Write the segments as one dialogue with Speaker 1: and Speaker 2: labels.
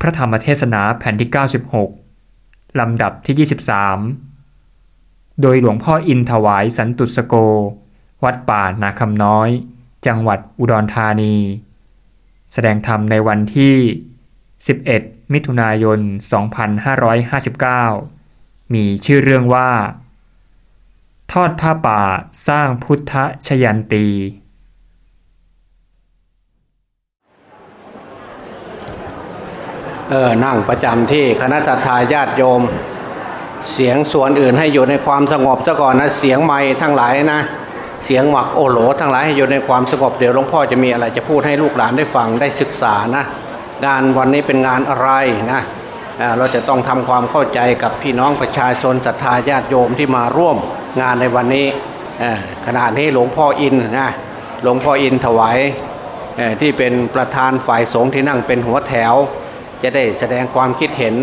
Speaker 1: พระธรรมเทศนาแผ่นที่ 96 ลำดับที่ 23 โดยหลวงพ่ออินถวายสันตุสโก วัดป่านาคำน้อย จังหวัดอุดรธานี แสดงธรรมในวันที่ 11 มิถุนายน 2559 มีชื่อเรื่องว่า ทอดผ้าป่าสร้างพุทธชยันตี
Speaker 2: เออนั่งประจำที่คณะทาญาติโยม เสียงส่วนอื่นให้อยู่ในความสงบซะก่อนนะเสียงไม้ทั้งหลายนะเสียงหมักโอโหลทั้งหลายให้อยู่ในความสงบเดี๋ยวหลวงพ่อจะมีอะไรจะพูดให้ลูกหลานได้ฟังได้ศึกษานะงานวันนี้เป็นงานอะไรนะเราจะต้องทำความเข้าใจกับพี่น้องประชาชนศรัทธาญาติโยมที่มาร่วมงานในวันนี้ขณะนี้หลวงพ่ออินนะหลวงพ่ออินถวายที่เป็นประธานฝ่ายสงฆ์ที่นั่งเป็นหัวแถว จะได้แสดงความคิดเห็น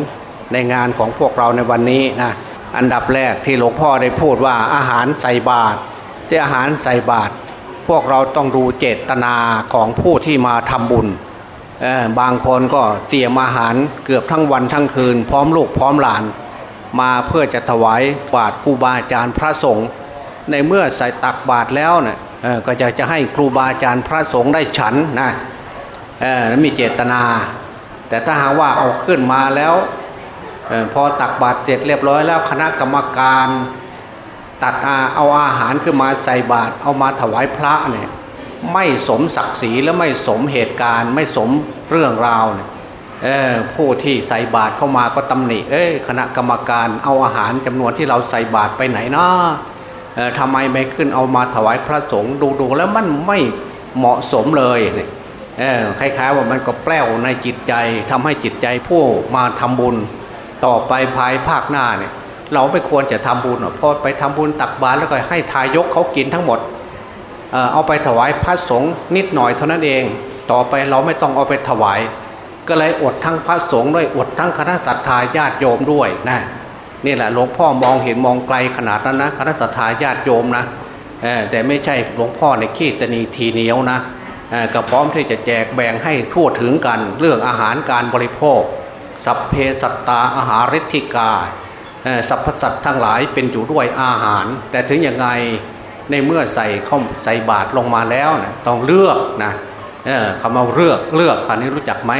Speaker 2: ในงานของพวกเราในวันนี้นะอันดับแรกที่หลวงพ่อได้พูดว่าอาหารใส่บาตรที่อาหารใส่บาตรพวกเราต้องดูเจตนาของผู้ที่มาทำบุญบางคนก็เตรียมอาหารเกือบทั้งวันทั้งคืน พร้อมลูกพร้อมหลาน มาเพื่อจะถวายบาตรครูบาอาจารย์พระสงฆ์ในเมื่อใส่ตักบาตรแล้วเนะ่ยก็จะจะให้ครูบาอาจารย์พระสงฆ์ได้ฉันนะมีเจตนา แต่ถ้าหากว่าเอาขึ้นมาแล้วอพอตักบาตรเสร็จเรียบร้อยแล้วคณะกรรมการตัดอาเอาอาหารขึ้นมาใส่บาตรเอามาถวายพระเนี่ยไม่สมศักดิ์ศรีและไม่สมเหตุการณ์ ไม่สมเรื่องราวเนี่ยผู้ที่ใส่บาตรเข้ามาก็ตำหนิเอ้ยคณะกรรมการเอาอาหารจำนวนที่เราใส่บาตรไปไหนเนาะทำไมไม่ขึ้นเอามาถวายพระสงฆ์ดูๆแล้วมันไม่เหมาะสมเลยเนี่ย คล้ายๆว่ามันก็แปลวในจิตใจทำให้จิตใจผู้มาทำบุญต่อไปภายภาคหน้าเนี่ยเราไม่ควรจะทำบุญพอไปทำบุญตักบาตรแล้วก็ให้ทายกเขากินทั้งหมดเเอาไปถวายพระสงฆ์นิดหน่อยเท่านั้นเอง ต่อไปเราไม่ต้องเอาไปถวาย ก็เลยอดทั้งพระสงฆ์ด้วยอดทั้งคณะสัตยาญาติโยมด้วยนะนี่แหละหลวงพ่อมองเห็นมองไกลขนาดนั้นนะคณะสัตยาญาติโยมนะแต่ไม่ใช่หลวงพ่อในขี้ตนีทีเหนียวนะ ก็พร้อมที่จะแจกแบ่งให้ทั่วถึงกัน เรื่องอาหารการบริโภค สัพเพสัตตาอาหาริธิกาสรรพสัตทั้งหลายเป็นอยู่ด้วยอาหาร แต่ถึงยังไงในเมื่อใส่ข้าใส่บาตรลงมาแล้วนะต้องเลือกนะคำว่าเลือกเลือกคันนี้รู้จักไหม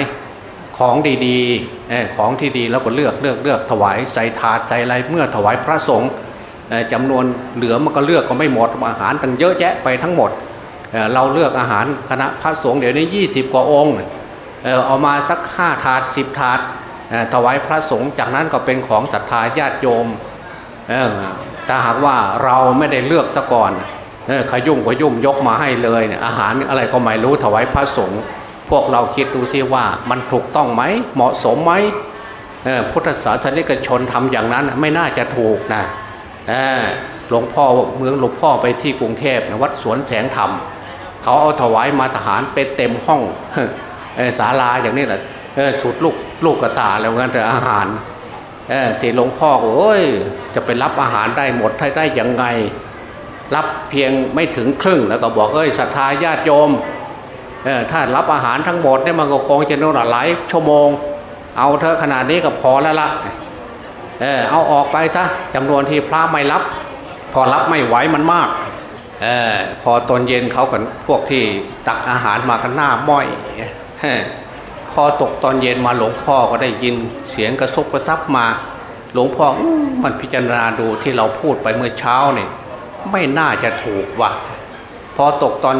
Speaker 2: ของดีๆของที่ดีแล้วก็เลือกเลือกเลือกถวายใส่ถาดใส่อะไรเมื่อถวายพระสงฆ์จำนวนเหลือมันก็เลือกก็ไม่หมดอาหารตั้งเยอะแยะไปทั้งหมด เราเลือกอาหารคณะพระสงฆ์เดี๋ยวนี้ยี่สิบกว่าองค์เอามาสักห้าถาดสิบถาดถวายพระสงฆ์จากนั้นก็เป็นของศรัทธาญาติโยมถ้าหากว่าเราไม่ได้เลือกซะก่อนขยุ่มขยุ่มยกมาให้เลยอาหารอะไรก็ไม่รู้ถวายพระสงฆ์พวกเราคิดดูซิว่ามันถูกต้องไหมเหมาะสมไหมพุทธศาสนิกชนทำอย่างนั้นไม่น่าจะถูกนะหลวงพ่อเมืองหลวงพ่อไปที่กรุงเทพวัดสวนแสงธรรม เขาเอาถวายมาทหารไปเต็มห้องศาลาอย่างนี้แหละชุดลูกลูกกระตาแล้วงั้นแต่อาหารที่หลวงพ่อโอ้ยจะไปรับอาหารได้หมดได้ได้ยังไง รับเพียงไม่ถึงครึ่งแล้วก็บอกเอ้ยศรัทธาญาติโยมถ้ารับอาหารทั้งหมดเนี่ยมันก็คงจะนอนหลายชั่วโมง เอาเธอขนาดนี้ก็พอแล้วละเออเอาออกไปซะจำนวนที่พระไม่รับ พอรับไม่ไหวมันมาก ออพอตอนเย็นเขากันพวกที่ตักอาหารมากันหน้าม้อยพอตกตอนเย็นมาหลวงพ่อก็ได้ยินเสียงกระซบกระซับมา หลวงพ่อมันพิจารณาดูที่เราพูดไปเมื่อเช้าเนี่ยไม่น่าจะถูกว่ะพอตกตอน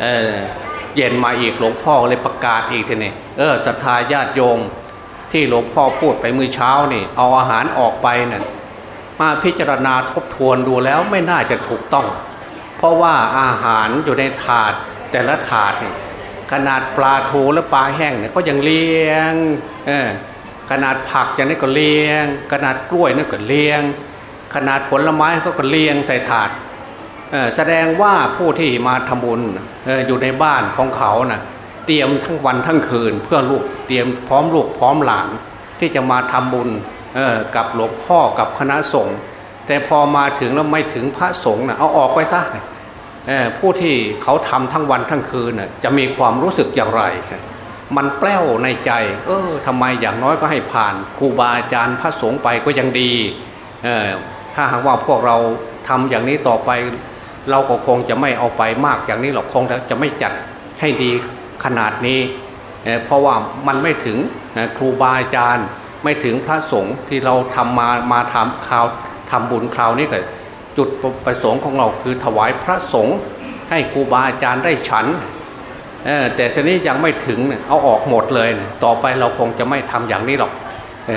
Speaker 2: เออเย็นมาอีกหลวงพ่อเลยประกาศอีกทีนี่เออศรัทธาญาติโยม ที่หลวงพ่อพูดไปเมื่อเช้านี่ เอาอาหารออกไปนั่นมาพิจารณาทบทวนดูแล้วไม่น่าจะถูกต้อง เพราะว่าอาหารอยู่ในถาดแต่ละถาดเนี่ยขนาดปลาทูและปลาแห้งเนี่ยก็ยังเลี้ยงเออขนาดผักอย่างนี้ก็เลี้ยง ขนาดกล้วยนี่ก็เลี้ยง ขนาดผลไม้ก็ก็เลี้ยงใส่ถาดแสดงว่าผู้ที่มาทำบุญอยู่ในบ้านของเขานะ่ะเตรียมทั้งวันทั้งคืนเพื่อลูกเตรียมพร้อมลูกพร้อมหลานที่จะมาทำบุญกับหลวงพ่อกับคณะสงฆ์แต่พอมาถึงแล้วไม่ถึงพระสงฆ์นะเอาออกไปซะ ผู้ที่เขาทำทั้งวันทั้งคืนจะมีความรู้สึกอย่างไร มันแปล้วในใจ เออทำไมอย่างน้อยก็ให้ผ่านครูบาอาจารย์พระสงฆ์ไปก็ยังดี ถ้าหากว่าพวกเราทำอย่างนี้ต่อไป เราก็คงจะไม่เอาไปมากอย่างนี้หรอกคงจะไม่จัดให้ดีขนาดนี้เเพราะว่ามันไม่ถึงครูบาอาจารย์ไม่ถึงพระสงฆ์ที่เราทำมามาทำคราวทำบุญคราวนี้ก็ จุดประสงค์ของเราคือถวายพระสงฆ์ให้ครูบาอาจารย์ได้ฉันแต่ทีนี้ยังไม่ถึงเอาออกหมดเลย ต่อไปเราคงจะไม่ทำอย่างนี้หรอก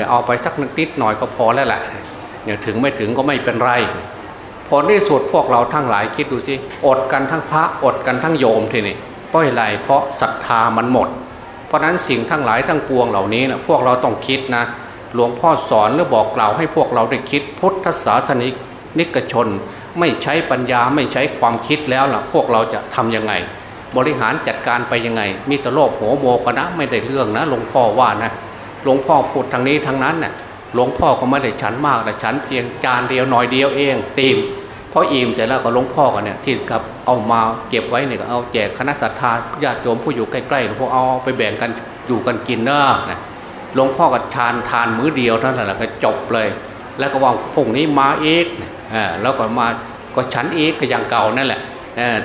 Speaker 2: เอาไปสักนิดหน่อยก็พอแล้วแหละเนี่ยถึงไม่ถึงก็ไม่เป็นไรผลที่สุดพวกเราทั้งหลายคิดดูสิอดกันทั้งพระอดกันทั้งโยมทีนี่เพราะอะไรเพราะศรัทธามันหมด เพราะนั้นสิ่งทั้งหลายทั้งปวงเหล่านี้นะพวกเราต้องคิดนะหลวงพ่อสอนหรือบอกกล่าวให้พวกเราได้คิดพุทธศาสนิก นิกชน ไม่ใช้ปัญญาไม่ใช้ความคิดแล้วล่ะ พวกเราจะทํำยังไง บริหารจัดการไปยังไง มีตโลบหัวโมกนะไม่ได้เรื่องนะหลวงพ่อว่านะหลวงพ่อพูดทางนี้ทางนั้นนะ่ะหลวงพ่อก็ไม่ได้ฉันมากแต่ฉันเพียงจานเดียวหน่อยเดียวเองตีมพราะอิ่มเสร็จแล้วก็หลวงพ่อกันเนี่ยที่กับเอามาเก็บไว้เนี่ยก็เอาแจกคณะสัตยาญาติโยมผู้อยู่ใกล้ๆหลวงพ่อเอาไปแบ่งกันอยู่กันกินเนอะหลวงพ่อก็ทานทานมื้อเดียวเท่านั้นแหละก็จบเลย แล้วก็ว่าพรุ่งนี้มาเอีก แล้วก็มาก็ฉันอีกก็อย่างเก่านั่นแหละ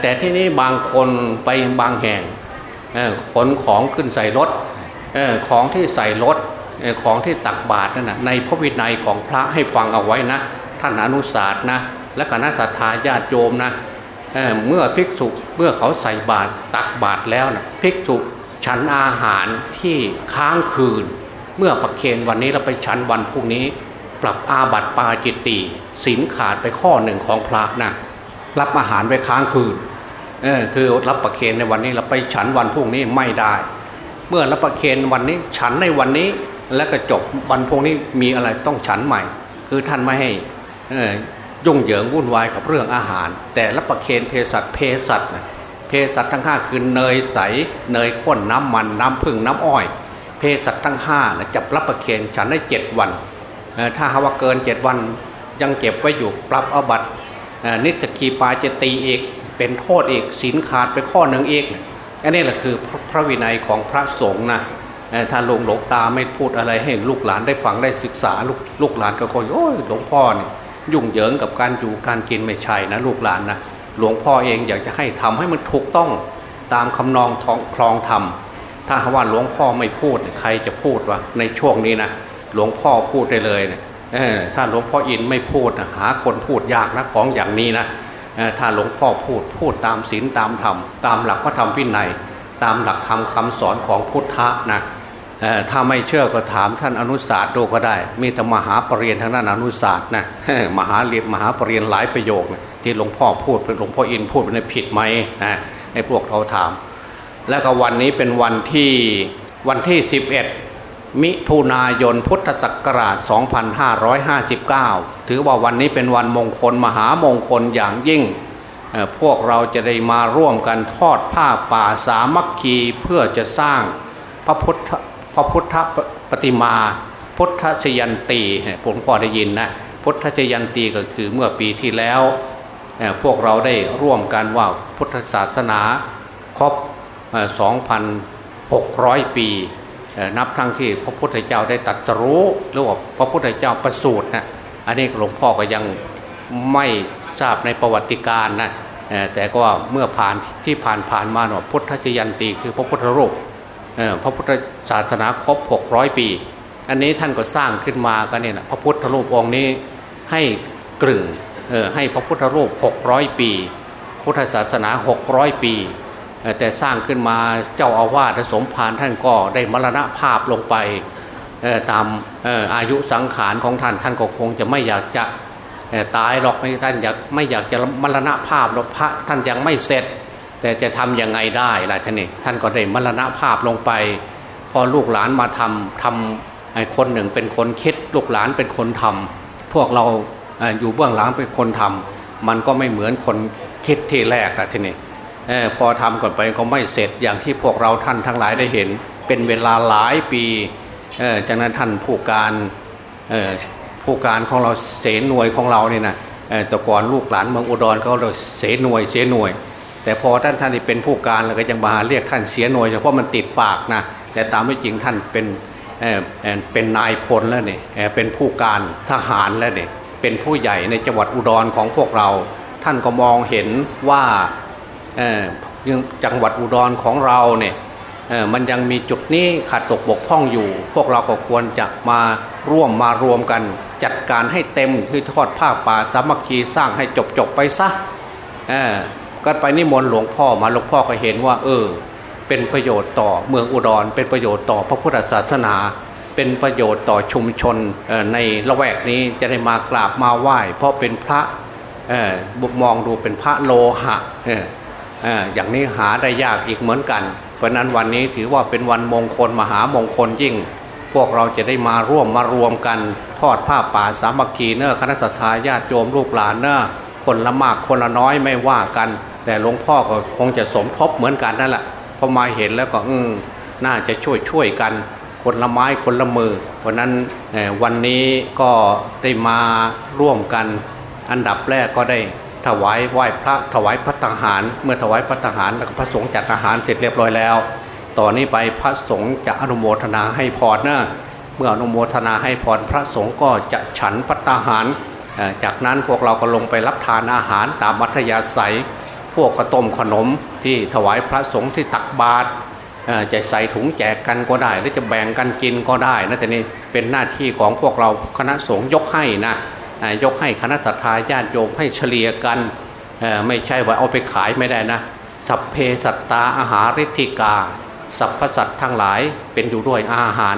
Speaker 2: แต่ที่นี้บางคนไปบางแห่งขนของขึ้นใส่รถของที่ใส่รถของที่ตักบาตรนั่นนะในพระวินัยของพระให้ฟังเอาไว้นะ ท่านอนุสาสนะ และคณะสัตยาญาติโยมนะเเมื่อภิกษุเมื่อเขาใส่บาตรตักบาตรแล้วนะภิกษุฉันอาหารที่ค้างคืน เมื่อประเคนวันนี้เราไปฉันวันพรุ่งนี้ ปรับอาบัติปาจิตติ สินขาดไปข้อหนึ่งของพระนะรับอาหารไปค้างคืนเออคือรับประเคนในวันนี้เราไปฉันวันพรุ่งนี้ไม่ได้ เมื่อรับประเคนวันนี้ฉันในวันนี้แล้วก็จบวันพรุ่งนี้มีอะไรต้องฉันใหม่ คือท่านไม่ให้ยุ่งเหยิงวุ่นวายกับเรื่องอาหาร แต่ละประเคนเภสัชเภสัชเภสัชทั้งห้าคือเนยใสเนยข้นน้ำมันน้ำผึ้งน้ำอ้อยเภสัชทั้งห้านะจับรับประเคนฉันได้เจ็ดวันถ้าหาว่าเกินเจ็ดวัน ยังเก็บไว้อยู่ปรับอบัตนิจกีปาจะตีอีกเป็นโทษอีกสินขาดไปข้อหนึ่งอีกอันนี้แหละคือพระวินัยของพระสงฆ์นะถ้าหลวงหลวงตาไม่พูดอะไรให้ลูกหลานได้ฟังได้ศึกษาลูกลูกหลานก็คอยโอ้ยหลวงพ่อเนี่ยยุ่งเหยิงกับการอยู่การกินไม่ใช่นะลูกหลานนะหลวงพ่อเองอยากจะให้ทำให้มันถูกต้องตามคำนองท้องคลองธรรมถ้าว่าหลวงพ่อไม่พูดใครจะพูดวะในช่วงนี้นะหลวงพ่อพูดได้เลยเนะี่ย ถ้าหลวงพ่ออินไม่พูดนะหาคนพูดยากนะของอย่างนี้นะถ้าหลวงพ่อพูดพูดตามศีลตามธรรมตามหลักพระธรรมวินัยตามหลักธรรมคาสอนของพุทธะนะถ้าไม่เชื่อก็ถามท่านอนุสาสดูก็ได้ มีแต่มหาปรริญญาทางด้านอนุสาสนะมหาเรียนมหาปรริญญาหลายประโยคนะที่หลวงพ่อพูดเป็นหลวงพ่ออินพูดเป็นผิดไหมนะให้พวกเราถาม แล้วก็วันนี้เป็นวันที่วันที่ 11 มิถุนายนพุทธศักราช 2559 ถือว่าวันนี้เป็นวันมงคลมหามงคลอย่างยิ่ง พวกเราจะได้มาร่วมกันทอดผ้าป่าสามัคคีเพื่อจะสร้างพระพุทธพระพุทธปฏิมา พุทธชยันตีผมพอได้ยินนะพุทธชยันตีก็คือเมื่อปีที่แล้ว พวกเราได้ร่วมกันว่าพุทธศาสนาครบ 2,600 ปี นับทั้งที่พระพุทธเจ้าได้ตัดรู้หรือว่าพระพุทธเจ้าประสูตินะอันนี้หลวงพ่อก็ยังไม่ทราบในประวัติการนะแต่ก็เมื่อผ่านที่ผ่านผ่านมาเนาะพุทธชยันตีคือพระพุทธรูปพระพุทธศาสนาครบ 600 ปี อันนี้ท่านก็สร้างขึ้นมากันเนี่ยนะพระพุทธรูปองค์นี้ให้กลึงให้พระพุทธรูป 600 ปี พุทธศาสนา 600 ปี แต่สร้างขึ้นมาเจ้าอาวาสสมภารท่านก็ได้มรณภาพลงไปตามอายุสังขารของท่านท่านก็คงจะไม่อยากจะตายหรอกไม่ท่านอยากไม่อยากจะมรณภาพหรอกพระท่านยังไม่เสร็จ แต่จะทํำยังไงได้ล่ะท่านนี่ท่านก็ได้มรณภาพลงไป พอลูกหลานมาทำทำคนหนึ่งเป็นคนคิดลูกหลานเป็นคนทำพวกเราอยู่เบื้องหลังเป็นคนทำมันก็ไม่เหมือนคนคิดที่แรกนะทีนี้ พอทำก่อนไปก็ไม่เสร็จอย่างที่พวกเราท่านทั้งหลายได้เห็น เป็นเวลาหลายปีจากนั้นท่านผู้การผู้การของเราเสนหน่วยของเราเนี่ยนะแต่ก่อนลูกหลานเมืองอุดรเขาเราเสนหน่วยเสนหน่วย แต่พอท่านท่านที่เป็นผู้การแล้วก็ยังมาเรียกท่านเสียหน่วยเพราะมันติดปากนะแต่ตามไม่จริงท่านเป็นเป็นนายพลแล้วเนี่ยเป็นผู้การทหารแล้วเนี่ยเป็นผู้ใหญ่ในจังหวัดอุดรของพวกเรา ท่านก็มองเห็นว่า จังหวัดอุดรของเราเนี่ยมันยังมีจุดนี้ขาดตกบกพร่องอยู่ พวกเราก็ควรจะมาร่วมมารวมกัน จัดการให้เต็มคือทอดผ้าป่าสามัคคีสร้างให้จบจบไปซะก็ไปนิมนต์หลวงพ่อมาหลวงพ่อก็เห็นว่า เออ เป็นประโยชน์ต่อเมืองอุดร เป็นประโยชน์ต่อพระพุทธศาสนา เป็นประโยชน์ต่อชุมชนในละแวกนี้จะได้มากราบมาไหว้ เพราะเป็นพระบุมองดูเป็นพระโลหะ อย่างนี้หาได้ยากอีกเหมือนกัน เพราะนั้นวันนี้ถือว่าเป็นวันมงคลมหามงคลยิ่ง พวกเราจะได้มาร่วมมารวมกัน ทอดผ้าป่าสามัคคีเนอะคณะสัตยาติโยมลูกหลานเนอะคนละมากคนละน้อยไม่ว่ากัน แต่หลวงพ่อก็คงจะสมทบเหมือนกันนั่นแหละพอมาเห็นแล้วก็อืมน่าจะช่วยช่วยกัน คนละไม้คนละมือ เพราะนั้นวันนี้ก็ได้มาร่วมกัน อันดับแรกก็ได้ ถวายไหว้พระถวายพระทหาร เมื่อถวายพระทหารแล้วพระสงฆ์จัดอาหารเสร็จเรียบร้อยแล้วต่อนนี้ไปพระสงฆ์จะอนุโมทนาให้พรนะเมื่ออนุโมทนาให้พรพระสงฆ์ก็จะฉันพระทหาร จากนั้นพวกเราก็ลงไปรับทานอาหารตามมัธยาศัย พวกขต้มขนมที่ถวายพระสงฆ์ที่ตักบาตรจะใส่ถุงแจกกันก็ได้หรือจะแบ่งกันกินก็ได้นะแต่นี่เป็นหน้าที่ของพวกเราคณะสงฆ์ยกให้นะ ยกให้คณะสัตยาญาติโยมให้เฉลี่ยกันไม่ใช่ว่าเอาไปขายไม่ได้นะ สัพเพสัตตาอาหาริธิกา สัพพสัตทั้งหลายเป็นอยู่ด้วยอาหาร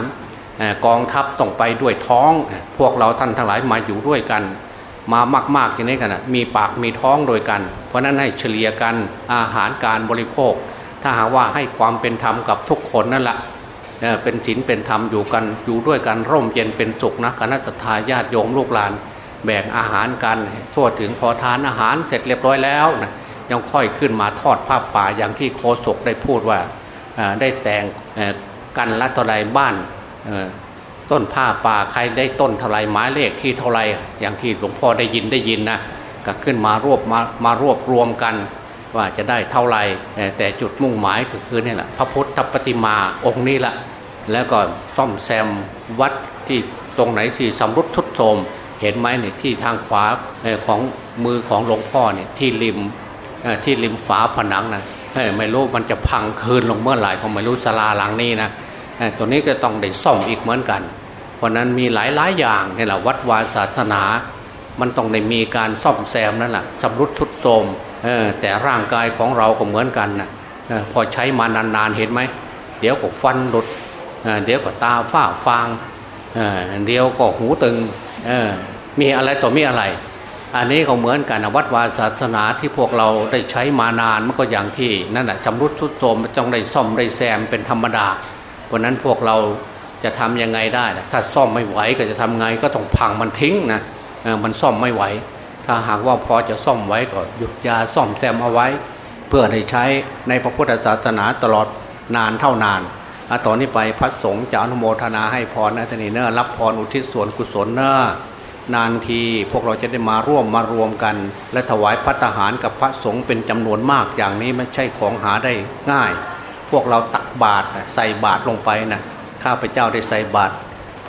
Speaker 2: กองทัพต้องไปด้วยท้อง พวกเราท่านทั้งหลายมาอยู่ด้วยกัน มามากๆอย่างนี้กันนะมีปากมีท้องโดยกัน เพราะนั้นให้เฉลี่ยกันอาหารการบริโภค ถ้าหากว่าให้ความเป็นธรรมกับทุกคนนั่นแหละเป็นศีลเป็นธรรมอยู่กันอยู่ด้วยกันร่มเย็นเป็นสุขนะคณะสัตยาญาติโยมลูกหลาน แบ่งอาหารกันทั่วถึงพอทานอาหารเสร็จเรียบร้อยแล้วนะยังค่อยขึ้นมาทอดผ้าป่าอย่างที่โคศกได้พูดว่าได้แต่งกันละเท่าไรบ้านต้นผ้าป่าใครได้ต้นเท่าไรหมายเลขที่เท่าไรอย่างที่หลวงพ่อได้ยินได้ยินนะก็ขึ้นมารวบมามารวบรวมกัน ว่าจะได้เท่าไรแต่จุดมุ่งหมายก็คือนี่แหละพระพุทธปฏิมาองค์นี้แหละแล้วก็ซ่อมแซมวัดที่ตรงไหนที่สำรุดทุดโทรม เห็นไหมเนี่ยที่ทางขวาของมือของหลวงพ่อเนี่ยที่ริมที่ริมฝาผนังนะไม่รู้มันจะพังคืนลงเมื่อไหร่ผมไม่รู้สลาหลังนี้นะตัวนี้ก็ต้องได้ซ่อมอีกเหมือนกัน เพราะนั้นมีหลายหลายอย่างนี่แหละวัดวาศาสนา มันต้องได้มีการซ่อมแซมนั่นแหละสำรุดทุดโทรมแต่ร่างกายของเราก็เหมือนกันนะพอใช้มานานๆเห็นไหมเดี๋ยวก็ฟันหลุดเดี๋ยวก็ตาฝ้าฟางเดี๋ยวก็หูตึง มีอะไรต่อมีอะไร อันนี้ก็เหมือนกันวัดวาศาสนาที่พวกเราได้ใช้มานานมันก็อย่างที่นั่นแหะจำรุดทุดโทมมันต้องได้ซ่อมได้แซมเป็นธรรมดาเพราะนั้นพวกเราจะทํำยังไงได้ถ้าซ่อมไม่ไหวก็จะทำไงก็ต้องพังมันทิ้งนะมันซ่อมไม่ไหว ถ้าหากว่าพอจะซ่อมไว้ก็หยุดยาซ่อมแซมเอาไว้ เพื่อให้ใช้ในพระพุทธศาสนาตลอดนานเท่านาน ตอนนี้ไปพระสงฆ์จะอนุโมทนาให้พรนะท่านนี่เนอรับพรอุทิศส่วนกุศลเนอนานทีพวกเราจะได้มาร่วมมารวมกัน และถวายพัฒหารกับพระสงฆ์เป็นจำนวนมากอย่างนี้ไม่ใช่ของหาได้ง่าย พวกเราตักบาตรใส่บาตรลงไปนะข้าพเจ้าได้ใส่บาตร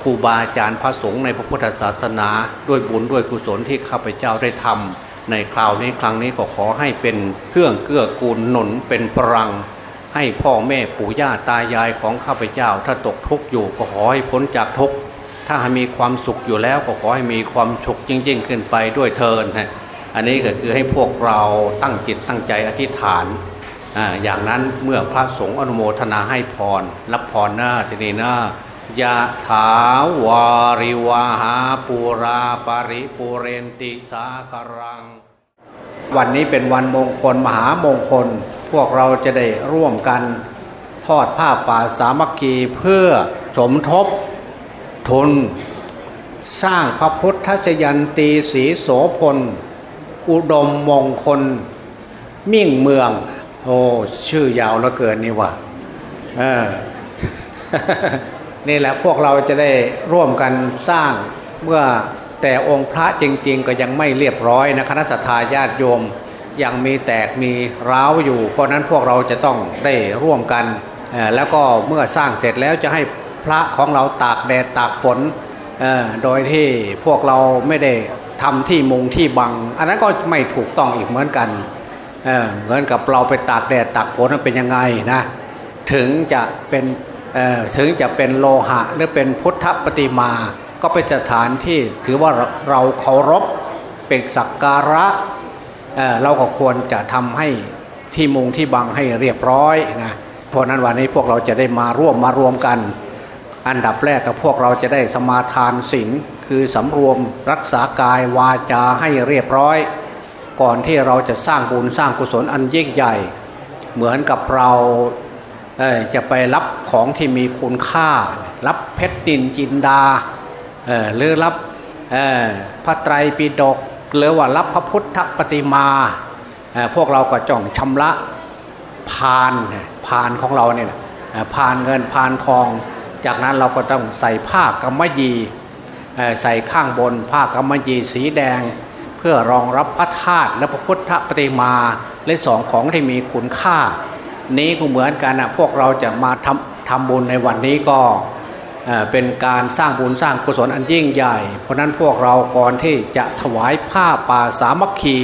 Speaker 2: ครูบาอาจารย์พระสงฆ์ในพระพุทธศาสนา ด้วยบุญด้วยกุศลที่ข้าพเจ้าได้ทำในคราวนี้ครั้งนี้ก็ขอให้เป็นเครื่องเกื้อกูลหนุนเป็นพลัง ให้พ่อแม่ปู่ย่าตายายของข้าพเจ้า ถ้าตกทุกข์อยู่ก็ขอให้พ้นจากทุกข์ถ้ามีความสุขอยู่แล้วก็ขอให้มีความสุขยิ่งๆขึ้นไปด้วยเทินนะอันนี้ก็คือให้พวกเราตั้งจิตตั้งใจอธิษฐานออย่างนั้นเมื่อพระสงฆ์อนุโมทนาให้พร รับพรหน้าทีนี้หน้ายะถาวาริวาหาปูราปริปูเรนติสาคารัง วันนี้เป็นวันมงคลมหามงคล พวกเราจะได้ร่วมกันทอดผ้าป่าสามัคคีเพื่อสมทบทุน สร้างพระพุทธชยันตีสีโสพล อุดมมงคล มิ่งเมือง โอ้ชื่อยาวแล้วเกินนี่วะนี่แหละพวกเราจะได้ร่วมกันสร้างเมื่อแต่องค์พระจริง ๆ ก็ยังไม่เรียบร้อยนะคณะสัตยาญาติโยม ยังมีแตกมีร้าวอยู่ เพราะนั้นพวกเราจะต้องได้ร่วมกันแล้วก็เมื่อสร้างเสร็จแล้วจะให้พระของเราตากแดดตากฝนโดยที่พวกเราไม่ได้ทำที่มุงที่บัง อันนั้นก็ไม่ถูกต้องอีกเหมือนกันเเหมือนกับเราไปตากแดดตากฝนมันเป็นยังไงนะถึงจะเป็นถึงจะเป็นโลหะหรือเป็นพุทธปฏิมา ก็เป็นสถานที่ถือว่าเราเราเคารพเป็นสักการะ เเราก็ควรจะทำให้ที่มุงที่บังให้เรียบร้อยนะเพราะนั้นวันนี้พวกเราจะได้มาร่วมมารวมกัน อันดับแรกกับพวกเราจะได้สมาทานศีลคือสำรวมรักษากายวาจาให้เรียบร้อย ก่อนที่เราจะสร้างบุญสร้างกุศลอันยิ่งใหญ่ เหมือนกับเราเจะไปรับของที่มีคุณค่า รับเพชรดินจินดาหรือรับพระไตรปิฎก หรือว่ารับพระพุทธปฏิมา พวกเราก็จ้องชำระพานพานของเราเนี่ยเอ่อพานเงินพานทอง จากนั้นเราก็ต้องใส่ผ้ากำมะยีใส่ข้างบนผ้ากำมะยีสีแดง เพื่อรองรับพระธาตุและพระพุทธปฏิมาและสองของที่มีคุณค่า นี้ก็เหมือนกันนะพวกเราจะมาทำทำบุญในวันนี้ก็ เป็นการสร้างบุญสร้างกุศลอันยิ่งใหญ่ เพราะนั้นพวกเราก่อนที่จะถวายผ้าป่าสามัคคี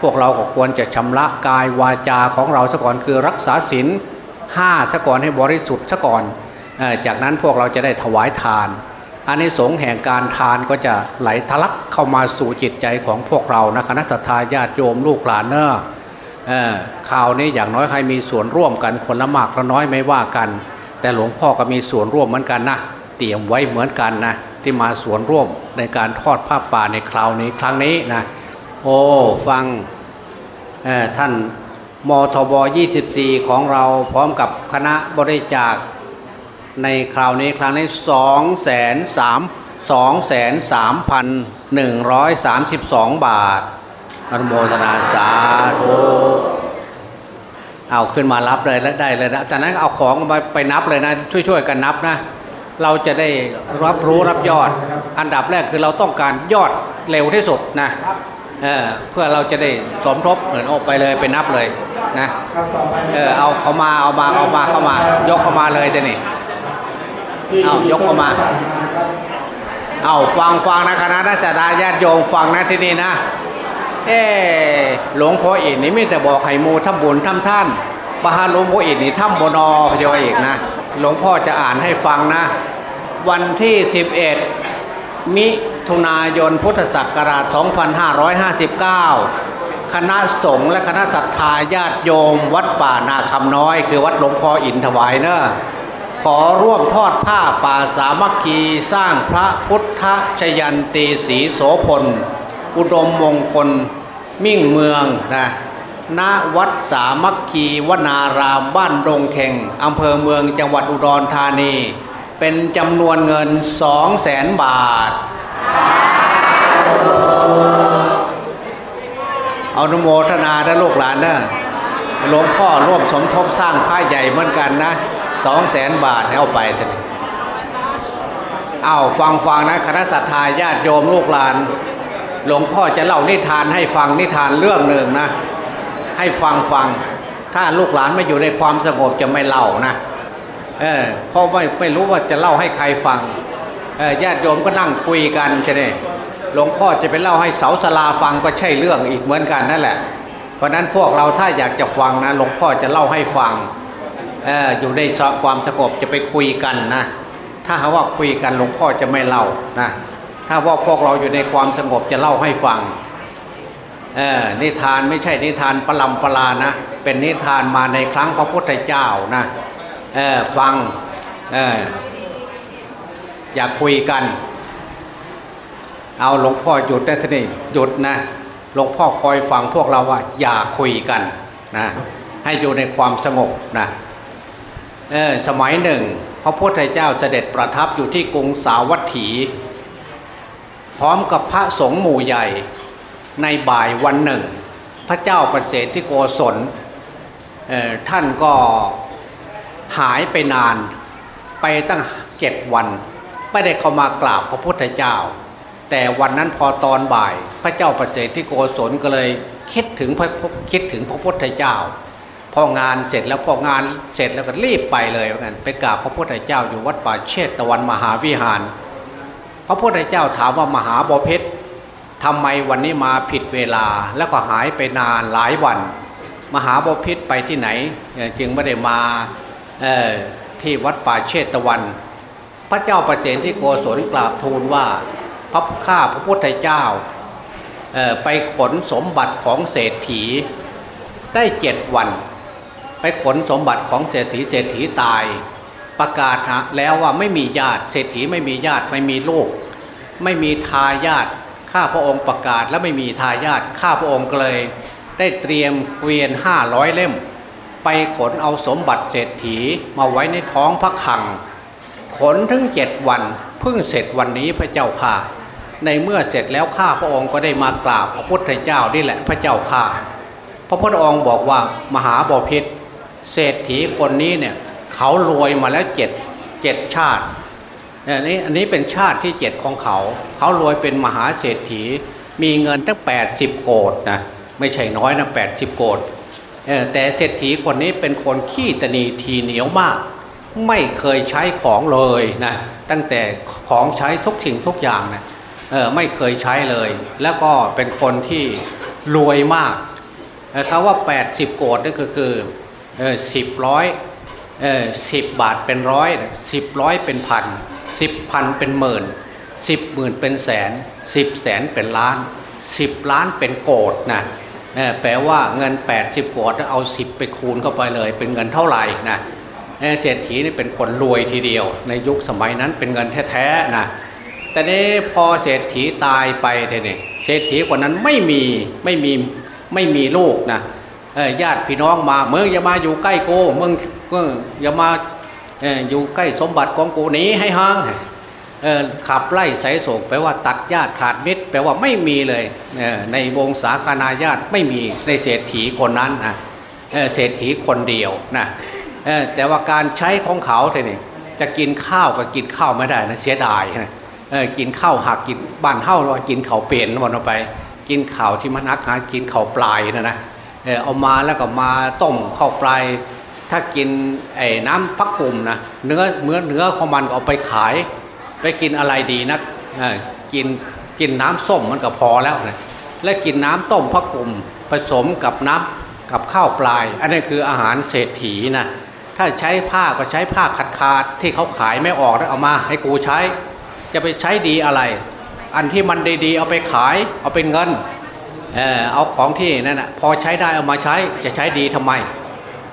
Speaker 2: พวกเราก็ควรจะชำระกายวาจาของเราซะก่อนคือรักษาศีลห้าซะก่อนให้บริสุทธิ์ซะก่อน จากนั้นพวกเราจะได้ถวายทานอันนี้สงแห่งการทานก็จะไหลทะลักเข้ามาสู่จิตใจของพวกเรานะคณะสัตยาญาติโยมลูกหลานเนอะเอข่าวนี้อย่างน้อยใครมีส่วนร่วมกันคนละมากละน้อยไม่ว่ากัน แต่หลวงพ่อก็มีส่วนร่วมเหมือนกันนะเตรียมไว้เหมือนกันนะที่มาส่วนร่วมในการทอดผ้าป่าในคราวนี้ครั้งนี้นะโอ้ฟังท่านมทบ 24 ของเราพร้อมกับคณะบริจาคในคราวนี้ครั้งนี้สองแสนสามสองแสนสามพันหนึ่งร้อยสามสิบสองบาท อนุโมทนาสาธุ เอาขึ้นมารับเลยแล้วได้เลยนะจากนั้นเอาของไปไปนับเลยนะ ช่วยๆกันนับนะ เราจะได้รับรู้รับยอด อันดับแรกคือเราต้องการยอดเร็วที่สุดนะเออเพื่อเราจะได้สมทบเหมือนออกไปเลยไปนับเลยนะเออเอาเขามาเอามาเอามาเข้ามายกเข้ามาเลยจะนี่เอายกเข้ามาเอาฟังฟังนะคณะนักจัดาญาติโยมฟังนะที่นี่นะ เออหลวงพ่ออินนี่ไม่แต่บอกให้หมูทำบุญทำท่านปะฮาหลวงพ่ออินนี่ทำบนอพระเอกนะ หลวงพ่อจะอ่านให้ฟังนะ วันที่ 11 มิถุนายนพุทธศักราช 2559 คณะสงฆ์และคณะศรัทธาญาติโยม วัดป่านาคำน้อย คือวัดหลวงพ่ออินถวายเนอะขอร่วมทอดผ้าป่าสามัคคีสร้างพระพุทธชยันตีสีโสพล อุดมมงคล มิ่งเมืองนะณวัดสามัคคีวนารามบ้านดงเข่งอำเภอเมืองจังหวัดอุดรธานี เป็นจำนวนเงินสองแสนบาท เอานุโมทนาและลูกหลานเนอะหลวงพ่อร่วมสมทบสร้างพระใหญ่เหมือนกันนะสองแสนบาทเอาไปเถอะเอาฟังฟังนะคณะสัตยาญาติโยมลูกหลาน หลวงพ่อจะเล่านิทานให้ฟังนิทานเรื่องหนึ่งนะ ให้ฟังฟัง ถ้าลูกหลานไม่อยู่ในความสงบจะไม่เล่านะเออเพราะไม่ไม่รู้ว่าจะเล่าให้ใครฟังญาติโยมก็นั่งคุยกันใช่ไหมหลวงพ่อจะไปเล่าให้เสาสลาฟังก็ใช่เรื่องอีกเหมือนกันนั่นแหละ เพราะนั้นพวกเราถ้าอยากจะฟังนะหลวงพ่อจะเล่าให้ฟังเอออยู่ในความสงบจะไปคุยกันนะ ถ้าหากว่าคุยกันหลวงพ่อจะไม่เล่านะ ถ้าว่าพวกเราอยู่ในความสงบจะเล่าให้ฟังนิทานไม่ใช่นิทานประลำปลานะ เป็นนิทานมาในครั้งพระพุทธเจ้านะฟังออยากคุยกัน เอาหลวงพ่อหยุดได้สินี่หยุดนะหลวงพ่อคอยฟังพวกเราว่า อย่าคุยกันนะให้อยู่ในความสงบนะสมัยหนึ่ง พระพุทธเจ้าเสด็จประทับอยู่ที่กรุงสาวัตถี พร้อมกับพระสงฆ์หมู่ใหญ่ในบ่ายวันหนึ่ง พระเจ้าประเสริฐที่โกศลท่านก็หายไปนานไปตั้งเจ็ดวัน ไม่ได้เข้ามากราบพระพุทธเจ้า แต่วันนั้นพอตอนบ่าย พระเจ้าประเสริฐที่โกศลก็เลยคิดถึงพระคิดถึงพระพุทธเจ้า พองานเสร็จแล้วพองานเสร็จแล้วก็รีบไปเลยเหมือนกันไปกราบพระพุทธเจ้าอยู่วัดป่าเชตตะวันมหาวิหาร ระพุทธเจ้าถามว่ามหาบพิษทำไมวันนี้มาผิดเวลาแล้วก็หายไปนานหลายวัน มหาบพิษไปที่ไหนจึงไม่ได้มาที่วัดป่าเชตตะวัน พระเจ้าประเจนที่โกศลกราบทูลว่าพระข้าพระพุทธเจ้าไปขนสมบัติของเศรษฐีได้เจ็ดวัน ไปขนสมบัติของเศรษฐีเศรษฐีตาย ประกาศแล้วว่าไม่มีญาติเศรษฐีไม่มีญาติไม่มีลูก ไม่มีทายาทข้าพระองค์ประกาศแล้วไม่มีทายาทข้าพระองค์เลย ได้เตรียมเกวียนห้าร้อยเล่ม ไปขนเอาสมบัติเศรษฐีมาไว้ในท้องพระคัง ขนถึงเจ็ดวันเพิ่งเสร็จวันนี้พระเจ้าค่ะ ในเมื่อเสร็จแล้วข้าพระองค์ก็ได้มากราบพระพุทธเจ้านี่แหละพระเจ้าค่ะ พระพุทธองค์บอกว่ามหาบพิษเศรษฐีคนนี้เนี่ย เขารวยมาแล้วเจ็ดเจ็ดชาติอันนี้อันนี้เป็นชาติที่เจ็ดของเขา เขารวยเป็นมหาเศรษฐี มีเงินตั้งแปดสิบโกดนะไม่ใช่น้อยนะแปดสิบโกดแต่เศรษฐีคนนี้เป็นคนขี้ตนีทีเหนียวมาก ไม่เคยใช้ของเลยนะตั้งแต่ของใช้ทุกสิ่งทุกอย่างนะไม่เคยใช้เลย แล้วก็เป็นคนที่รวยมากคำว่า 80 โกดนี่ก็คือสิบร้อย สิบบาทเป็นร้อยสิบร้อยเป็นพันสิบพันเป็นหมื่นสิบหมื่นเป็นแสนสิบแสนเป็นล้านสิบล้านเป็นโกดนะแปลว่าเงิน 80โกดเอาสิบไปคูณเข้าไปเลย เป็นเงินเท่าไหร่นะเศรษฐีนี่เป็นคนรวยทีเดียว ในยุคสมัยนั้นเป็นเงินแท้ๆนะแต่นี้พอเศรษฐีตายไปเนี่ยเศรษฐีคนนั้นไม่มีไม่มีไม่มีลูกนะ ญาติพี่น้องมาเมื่ออย่ามาอยู่ใกล้โกูมึงก็อย่ามาอยู่ใกล้สมบัติของกูนี้ให้ห่างขับไล่สายโศกแปลว่าตัดญาติขาดมิตร แปลว่าไม่มีเลยในวงศาคณาญาติไม่มีในเศรษฐีคนนั้นนะเศรษฐีคนเดียวนะแต่ว่าการใช้ของเขาเท่นี่จะกินข้าวก็กินข้าวไม่ได้นะเสียดายนะกินข้าวหักกินบ้านเท่าว่ากินเขาเปลี่ยนวันออกไป กินข่าวที่มันนักหากินข่าวปลายนะนะ เอามาแล้วก็มาต้มข้าวปลายถ้ากินไอ้น้ำพักปุ่มนะเนื้อเนื้อเนื้อของมันเอาไปขาย ไปกินอะไรดีนักกินกินน้ำส้มมันก็พอแล้วนะและกินน้ำต้มพักปุ่มผสมกับน้ำกับข้าวปลาย อันนี้คืออาหารเศรษฐีนะถ้าใช้ผ้าก็ใช้ผ้าขาดขาดที่เขาขายไม่ออกแล้วเอามาให้กูใช้ จะไปใช้ดีอะไร อันที่มันดีๆ เอาไปขายเอาเป็นเงิน เออเอาของที่นั่นนะพอใช้ได้เอามาใช้จะใช้ดีทำไม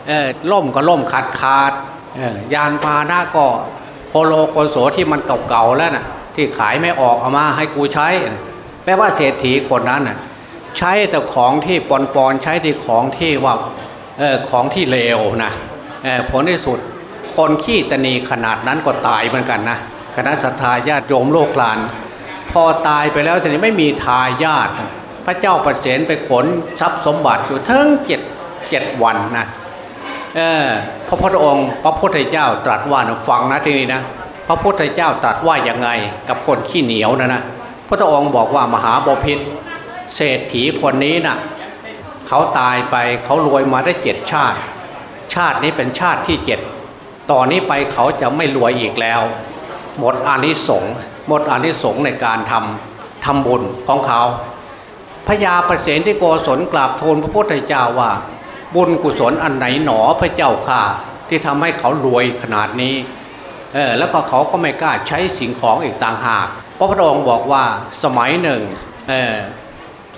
Speaker 2: เออล่มก็ล่มขาดขาดเออยานพาหน้าก็โพโลโกโสที่มันเก่าๆแล้วนะ่ะที่ขายไม่ออกเอามาให้กูใช้ แปลว่าเศรษฐีคนนั้นน่ะใช้แต่ของที่ปอนๆใช้ที่ของที่ว่าเออของที่เลวนะเออผลที่สุดคนขี้ตนีขนาดนั้นก็ตายเหมือนกันนะคณะสัตยาญาติโยมโลกลาน พอตายไปแล้วทีนี้ไม่มีทายาท พระเจ้าประเสนไปขนทรัพย์สมบัติอยู่ทั้งเจ็ดเจ็ดวันนะเออพระพุทธองค์พระพุทธเจ้าตรัสว่านะฟังนะทีนี้นะพระพุทธเจ้าตรัสว่าอย่างไงกับคนขี้เหนียวนะนะพระองค์บอกว่ามหาบพิษเศรษฐีคนนี้นะ่ะเขาตายไปเขารวยมาได้เจ็ดชาติ ชาตินี้เป็นชาติที่เจ็ดต่อนนี้ไปเขาจะไม่รวยอีกแล้ว หมดอานิสงส์หมดอานิสงส์ในการทำทำบุญของเขา พญาประเสนที่โกศลกราบทูลพระพุทธเจ้าว่า บุญกุศลอันไหนหนอพระเจ้าข่าที่ทำให้เขารวยขนาดนี้เออแล้วก็เขาก็ไม่กล้าใช้สิ่งของอีกต่างหาก เพราะพระองค์บอกว่าสมัยหนึ่งเ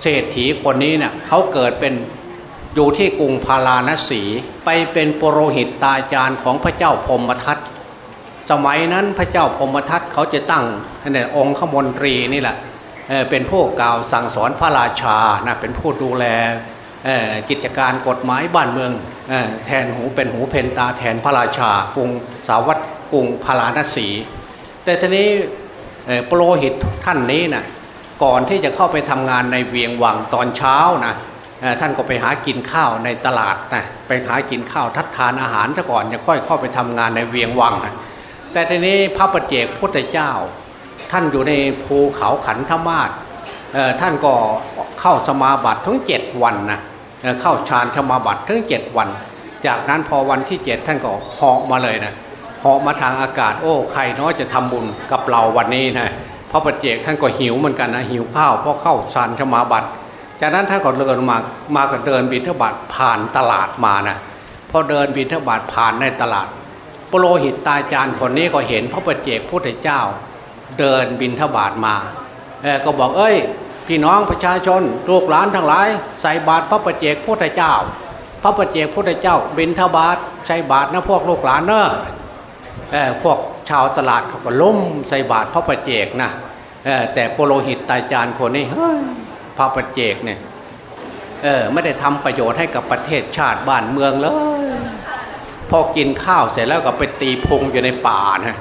Speaker 2: เศรษฐีคนนี้เนะ่ยเขาเกิดเป็นอยู่ที่กรุงพาราณสี ไปเป็นปรหิตตาจารย์ของพระเจ้าพมทัตสมัยนั้นพระเจ้าพมทัตเขาจะตั้งเนี่ยองค์ขมนตรีนี่แหละ เป็นผู้กล่าวสั่งสอนพระราชานะเป็นผู้ดูแลกิจการกฎหมายบ้านเมืองแทนหูเป็นหูเพนตาแทนพระราชากรุงสาวัตกรุงพาราณสี แต่ทีนี้โปรหิตท่านนี้นะก่อนที่จะเข้าไปทำงานในเวียงวังตอนเช้านะท่านก็ไปหากินข้าวในตลาดนะไปหากินข้าวทัดทานอาหารซะก่อนจะค่อยเข้าไปทำงานในเวียงวังนะแต่ทีนี้พระปฏิเจกพุทธเจ้า ท่านอยู่ในภูเขาขันธมาศท่านก็เข้าสมาบัติทั้งเจ็ดวันนะเข้าฌานสมาบัติทั้งเจ็ดวัน จากนั้นพอวันที่เจ็ดท่านก็เหาะมาเลยนะเหาะมาทางอากาศ โอ้ใครน้อยจะทำบุญกับเราวันนี้นะพระประเจกท่านก็หิวเหมือนกันนะหิวข้าวเพราะเข้าชานชมาบัตรจากนั้นท่านก็เดินมามาก็เดินบิณฑบาตผ่านตลาดมานะพอเดินบิณฑบาตผ่านในตลาดปโลหิตตาจารย์คนนี้ก็เห็นพระประเจกพุทธเจ้า เดินบิณฑบาตมาเออก็บอกเอ้ย พี่น้องประชาชนลูกหลานทั้งหลาย ใส่บาตรพระประเจกพุทธเจ้า พระประเจกพุทธเจ้า บิณฑบาตใส่บาตรนะพวกลูกหลานเนอะเออพวกชาวตลาดเขาก็ล้มใส่บาตรพระประเจกนะเออแต่โปโลหิตตาจารย์คนนี้เฮ้ยพระประเจกเนี่ยเออไม่ได้ทำประโยชน์ให้กับประเทศชาติบ้านเมืองเลย พอกินข้าวเสร็จแล้วก็ไปตีพุงอยู่ในป่านะ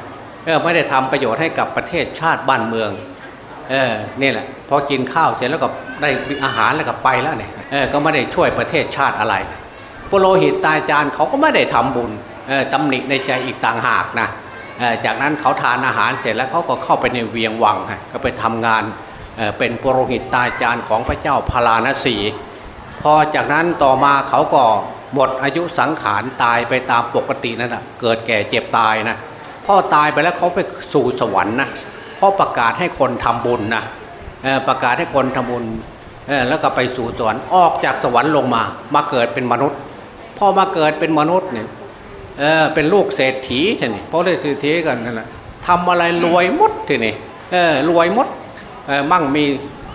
Speaker 2: ไม่ได้ทำประโยชน์ให้กับประเทศชาติบ้านเมืองเออนี่แหละพอกินข้าวเสร็จแล้วก็ได้อาหารแล้วก็ไปแล้วเนี่ยเออก็ไม่ได้ช่วยประเทศชาติอะไรปุโรหิตตายจานเขาก็ไม่ได้ทำบุญเออตำหนิในใจอีกต่างหากนะเออจากนั้นเขาทานอาหารเสร็จแล้วเขาก็เข้าไปในเวียงวังฮะก็ไปทำงานเออเป็นปุโรหิตตายจานของพระเจ้าพาราณสีพอจากนั้นต่อมาเขาก็หมดอายุสังขารตายไปตามปกตินั่นแหะเกิดแก่เจ็บตายนะ พ่อตายไปแล้วเขาไปสู่สวรรค์นะพ่อประกาศให้คนทำบุญนะประกาศให้คนทำบุญแล้วก็ไปสู่สวรรค์ออกจากสวรรค์ลงมา มาเกิดเป็นมนุษย์พอมาเกิดเป็นมนุษย์เนี่ยเเป็นลูกเศรษฐีทีนี่เพราะเศรษฐีกันนั่นแหละทำอะไรรวยมดทีนี่รวยมดมั่งมี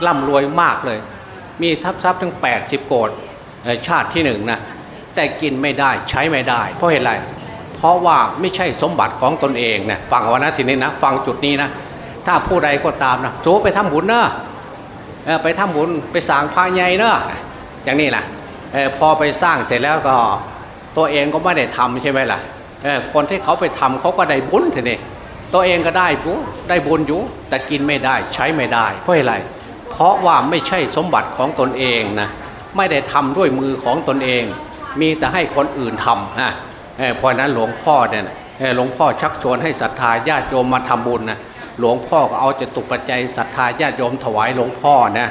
Speaker 2: ร่ำรวยมากเลย มีทัพทรัพย์ถึง 80 โกดชาติที่หนึ่งนะแต่กินไม่ได้ใช้ไม่ได้ เพราะเหตุไร ราะว่าไม่ใช่สมบัติของตนเองนะฟังวันนะทีนี้นะ ฟังจุดนี้นะ ถ้าผู้ใดก็ตามนะโจไปทำบุญเนอะไปทำบุญไปสร้างพาใหญ่เนอะอย่างนี้แหละพอไปสร้างเสร็จแล้วก็ตัวเองก็ไม่ได้ทำใช่ไหมล่ะคนที่เขาไปทำเขาก็ได้บุญทีนี้ตัวเองก็ได้บุได้บุญอยู่แต่กินไม่ได้ใช้ไม่ได้เพราะอะไร เพราะว่าไม่ใช่สมบัติของตนเองนะไม่ได้ทำด้วยมือของตนเอง มีแต่ให้คนอื่นทำนะ เพราะนั้นหลวงพ่อเนี่ยหลวงพ่อชักชวนให้ศรัทธาญาติโยมมาทำบุญนะหลวงพ่อก็เอาจะตุปัจจัยศรัทธาญาติโยมถวายหลวงพ่อนะ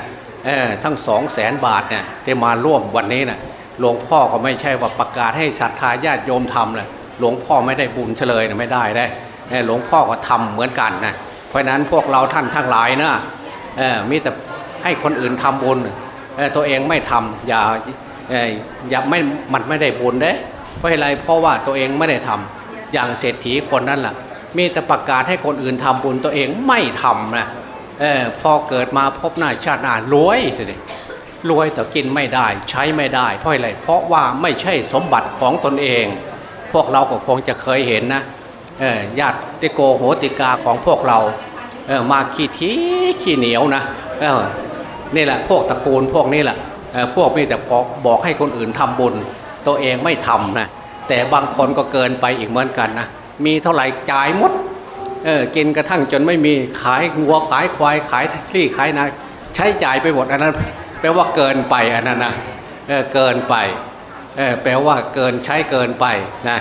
Speaker 2: ทั้งสองแสนบาทเนี่ยได้มาร่วมวันนี้นะหลวงพ่อก็ไม่ใช่ว่าประกาศให้ศรัทธาญาติโยมทำเลยหลวงพ่อไม่ได้บุญเฉลยนะไม่ได้ได้หลวงพ่อก็ทำเหมือนกันนะเพราะนั้นพวกเราท่านทั้งหลายนะมีแต่ให้คนอื่นทำบุญตัวเองไม่ทำอย่าอย่าไม่มันไม่ได้บุญเด้ เพราะอะไรเพราะว่าตัวเองไม่ได้ทำอย่างเศรษฐีคนนั้นแหละมีแต่ประกาศให้คนอื่นทำบุญตัวเองไม่ทำนะเออพอเกิดมาพบหน้าชาติหน้ารวยสิรวยแต่กินไม่ได้ใช้ไม่ได้เพราะอะไรเพราะว่าไม่ใช่สมบัติของตนเอง พวกเราก็คงจะเคยเห็นนะญาติโกโหติกาของพวกเราเมาขี้ทีขี้เหนียวนะนี่แหละพวกตระกูลพวกนี้แหละพวกนี้แต่บอกให้คนอื่นทำบุญ ตัวเองไม่ทำนะแต่บางคนก็เกินไปอีกเหมือนกันนะมีเท่าไหร่จ่ายหมดเออกินกระทั่งจนไม่มีขายงัวขายควายขายที่ขายนาใช้จ่ายไปหมดอันนั้นแปลว่าเกินไปอันนั้นนะเออเกินไปเออแปลว่าเกินใช้เกินไปนะ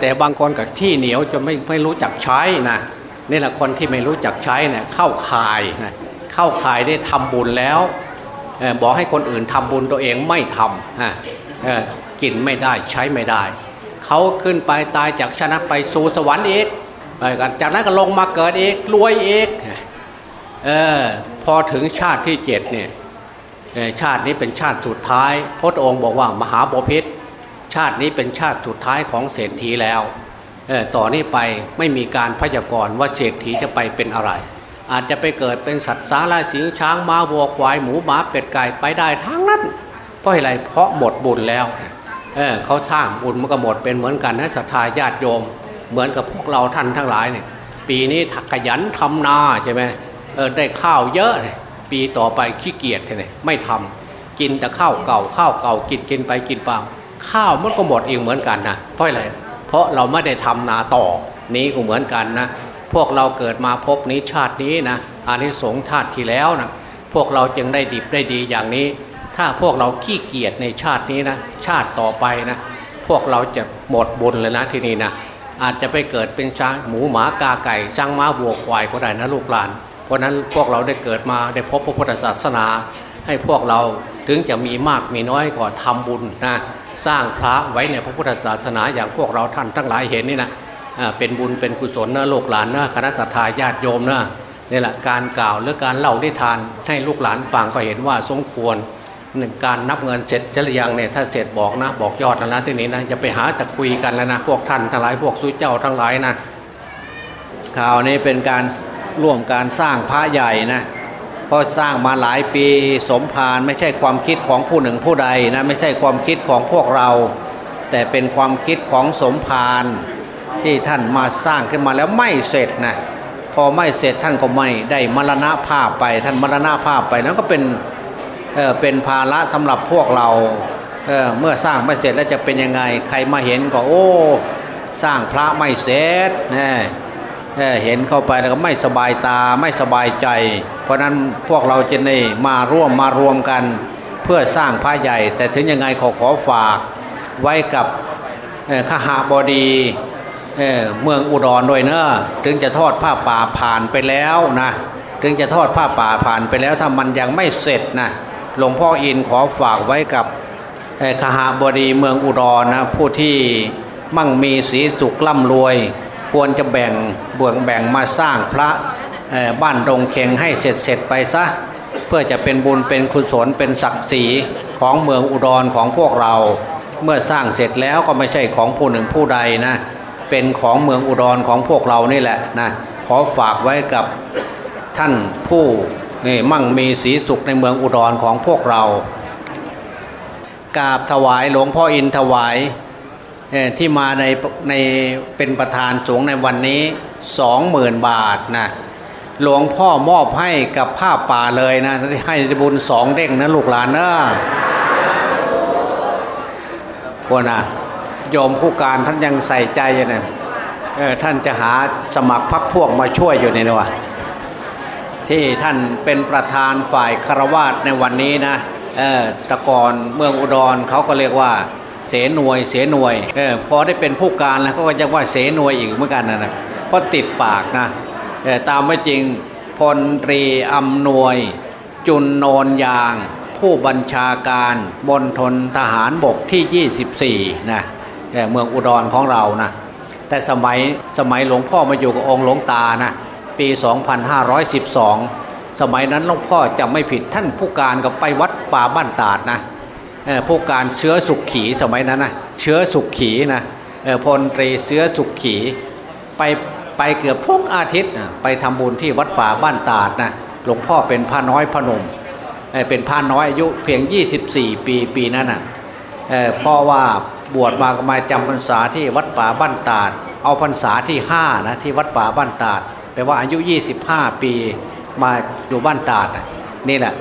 Speaker 2: แต่บางคนกับที่เหนียวจะไม่ไม่รู้จักใช้นะนี่แหละคนที่ไม่รู้จักใช้เนี่ยเข้าคายนะเข้าคายได้ทำบุญแล้วบอกให้คนอื่นทำบุญตัวเองไม่ทำฮะ กินไม่ได้ใช้ไม่ได้ เขาขึ้นไปตายจากชนะไปสู่สวรรค์อีกจากนั้นก็ลงมาเกิดอีกรวยอีกเออพอถึงชาติที่เจ็ดเนี่ยชาตินี้เป็นชาติสุดท้าย พระองค์บอกว่ามหาบพิษชาตินี้เป็นชาติสุดท้ายของเศรษฐีแล้วต่อนนี้ไปไม่มีการพยากรณ์ว่าเศรษฐีจะไปเป็นอะไร อาจจะไปเกิดเป็นสัตว์สาราสิงช้างม้าวัวควายหมูหมาเป็ดไก่ไปได้ทั้งนั้นเพราะอะไรเพราะหมดบุญแล้ว เเขาสร้างบุญมันก็หมดเป็นเหมือนกันนะศรัทธาญาติโยม เหมือนกับพวกเราท่านทั้งหลายเนี่ยปีนี้ถักขยันทำนาใช่ไหมเออได้ข้าวเยอะเลยปีต่อไปขี้เกียจเลยไม่ทำกินแต่ข้าวเก่าข้าวเก่ากินกินไปกินไปข้าวมันก็หมดเองเหมือนกันนะเพราะอะไรเพราะเราไม่ได้ทำนาต่อนี้ก็เหมือนกันนะพวกเราเกิดมาพบนี้ชาตินี้นะอานิสงส์ชาติที่แล้วนะพวกเราจึงได้ดิบได้ดีอย่างนี้ ถ้าพวกเราขี้เกียจในชาตินี้นะชาติต่อไปนะพวกเราจะหมดบุญเลยนะที่นี่นะอาจจะไปเกิดเป็นช้างหมูหมากาไก่ช้างม้าวัวควายก็ได้นะลูกหลาน เพราะนั้นพวกเราได้เกิดมาได้พบพระพุทธศาสนา ให้พวกเราถึงจะมีมากมีน้อยก็ทำบุญนะสร้างพระไว้ในพระพุทธศาสนาอย่างพวกเราท่านทั้งหลายเห็นนี่นะเป็นบุญเป็นกุศลนะลูกหลานนะคณะสัตยาญาติโยมนะนี่แหละการกล่าวหรือการเล่าได้ทานให้ลูกหลานฟังก็เห็นว่าสมควร หนึ่งการนับเงินเสร็จจะหรือยังเนี่ยถ้าเสร็จบอกนะ บอกยอดนะที่นี้นะจะไปหาแต่คุยกันแล้วนะพวกท่านทั้งหลายพวกสุเจ้าทั้งหลายนะข่าวนี้เป็นการร่วมการสร้างพระใหญ่นะพราะสร้างมาหลายปีสมภารไม่ใช่ความคิดของผู้หนึ่งผู้ใดนะไม่ใช่ความคิดของพวกเรา แต่เป็นความคิดของสมภารที่ท่านมาสร้างขึ้นมาแล้วไม่เสร็จนะพอไม่เสร็จท่านก็ไม่ได้มรณะภาพไป ท่านมรณะภาพไปนั้นก็เป็น เเป็นภาระสำหรับพวกเราเเมื่อสร้างไม่เสร็จแล้วจะเป็นยังไง ใครมาเห็นก็โอ้สร้างพระไม่เสร็จนะเห็นเข้าไปแล้วก็ไม่สบายตาไม่สบายใจ เพราะนั้นพวกเราจะได้มาร่วมมารวมกัน เพื่อสร้างพระใหญ่ แต่ถึงยังไงขอขอฝากไว้กับขหาบดีเเมืองอุดรด้วยเนอะถึงจะทอดผ้าป่าผ่านไปแล้วนะถึงจะทอดผ้าป่าผ่านไปแล้วถ้ามันยังไม่เสร็จนะ หลวงพ่ออินขอฝากไว้กับขหาบดีเมืองอุดรนะผู้ที่มั่งมีสีสุขล่ำรวย ควรจะแบ่งบวงแบ่งมาสร้างพระบ้านดงเค็งให้เสร็จเสร็จไปซะ เพื่อจะเป็นบุญเป็นกุศลเป็นศักดิ์ศรีของเมืองอุดรของพวกเรา เมื่อสร้างเสร็จแล้วก็ไม่ใช่ของผู้หนึ่งผู้ใดนะ เป็นของเมืองอุดรของพวกเรานี่แหละนะขอฝากไว้กับท่านผู้ นี่มั่งมีสีสุขในเมืองอุดรของพวกเรากราบถวายหลวงพ่ออินถวายที่มาในในเป็นประธานสูงในวันนี้สองหมื่นบาทนะหลวงพ่อมอบให้กับผ้าป่าเลยนะให้บุญสองเด้งนะลูกหลานเนอะพวกนะโยมผู้การท่านยังใส่ใจอยู่นะท่านจะหาสมัครพักพวกมาช่วยอยู่ในนวะ ที่ท่านเป็นประธานฝ่ายคารวาสในวันนี้นะเออตะกอนเมืองอุดรเขาก็เรียกว่า เสนวยเสนวยเออพอได้เป็นผู้การแล้วก็จะว่าเสนวยอีกเหมือนกันนะนะเพราะติดปากนะแต่ตามไม่จริงพลตรีอำนวย จุนโนนยาง ผู้บัญชาการบนทนทหารบกที่ 24นะเมืองอุดรของเรานะแต่สมัยสมัยหลวงพ่อมาอยู่กับองค์หลวงตานะ ปี 2512 สมัยนั้นหลวงพ่อจะไม่ผิดท่านผู้การกับไปวัดป่าบ้านตาดนะผู้การเชื้อสุขขีสมัยนั้นนะเชื้อสุขขีนะพลตรีเชื้อสุขขีไปไปเกือบทุกอาทิตย์นะไปทำบุญที่วัดป่าบ้านตาดนะหลวงพ่อเป็นพระน้อยพระนมเป็นพระน้อยอายุเพียง 24 ปีปีนั้นนะเพราะว่าบวชมาก็มาจำพรรษาที่วัดป่าบ้านตาด เอาพรรษาที่5นะที่วัดป่าบ้านตาด แปลว่าอายุ 25 ปีมาอยู่บ้านตาดนี่แหละ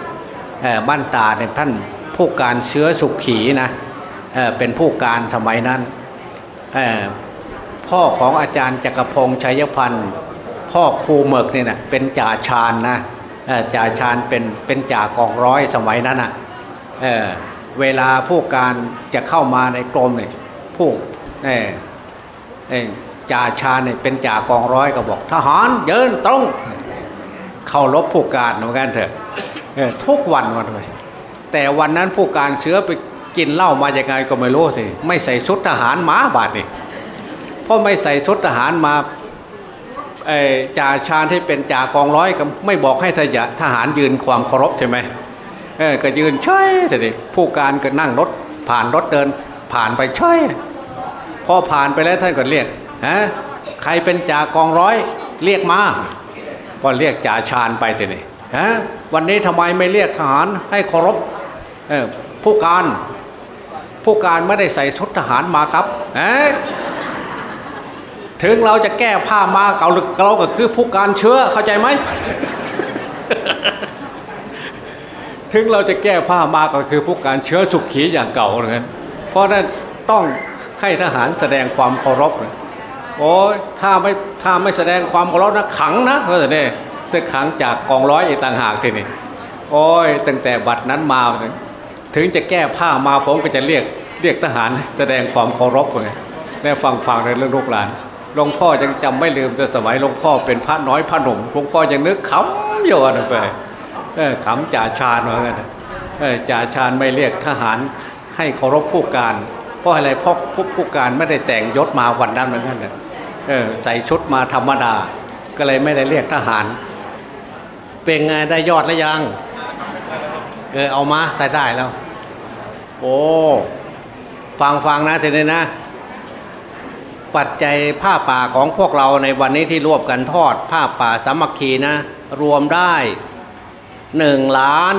Speaker 2: บ้านตาดเนี่ยท่านผู้การเชื้อสุขขีนะเเป็นผู้การสมัยนั้นพ่อของอาจารย์จักรพงษ์ชัยพันธ์พ่อครูเมือกเนี่ยนะเป็นจ่าชาญนะจ่าชาญเป็นเป็นจ่ากองร้อยสมัยนั้นอะเเวลาผู้การจะเข้ามาในกรมเนี่ยผู้ จ่าชาเนี่ยเป็นจ่ากองร้อยก็บอก ทหารเยินตรง เข้ารบผู้การเหมือนกันเถอะทุกวันวันไปแต่วันนั้นผู้การเชื้อไปกินเหล้ามาอย่างไงก็ไม่รู้สิไม่ใส่ชุดทหารมาบาดนี่เพราะไม่ใส่ชุดทหารมาจ่าชาญที่เป็นจ่ากองร้อยก็ไม่บอกให้ทหารยืนความเคารพใช่ไหมเออก็ยืนเฉยสิผู้การก็นั่งรถผ่านรถเดินผ่านไปเฉยพอผ่านไปแล้วท่านก็เรียก ฮะใครเป็นจ่ากองร้อย เรียกมาก็เรียกจ่าชาญไปทีนี้ฮะวันนี้ทำไมไม่เรียกทหารให้เคารพผู้การผู้การไม่ได้ใส่ชุดทหารมาครับถึงเราจะแก้ผ้ามาเก่าหรือเราก็คือผู้การเชื้อเข้าใจไหมถึงเราจะแก้ผ้ามาก็คือผู้การเชื้อสุขีอย่างเก่าเหมือนกันเพราะนั้นต้องให้ทหารแสดงความเคารพ โอ้ถ้าไม่ถ้าไม่แสดงความเคารพนะขังนะก็จะเนี่ยสึกขังจากกองร้อยอีกต่างหากทีนี้โอ้ยตั้งแต่บัดนั้นมา ถึงจะแก้ผ้ามาผมก็จะเรียกเรียกทหารแสดงความเคารพไงได้ฟังฟังในเรื่องลูกหลานหลวงพ่อยังจำไม่ลืมแต่สมัยหลวงพ่อเป็นพระน้อยพระหนุ่มหลวงพ่อยังนึกขำอยู่นะไปขำจ่าชาญเหมือนกันจ่าชาญไม่เรียกทหารให้เคารพผู้การ เพราะอะไรเพราะผู้การไม่ได้แต่งยศมาวันนั้นเหมือนกันเออ ใส่ชุดมาธรรมดา ก็เลยไม่ได้เรียกทหาร เป็นไงได้ยอดแล้วยัง เออเอามาได้ได้แล้ว โอ้ฟังฟังนะทีนี้นะ ปัจจัยผ้าป่าของพวกเราในวันนี้ที่รวบกันทอด ผ้าป่าสามัคคีนะ รวมได้หนึ่งล้าน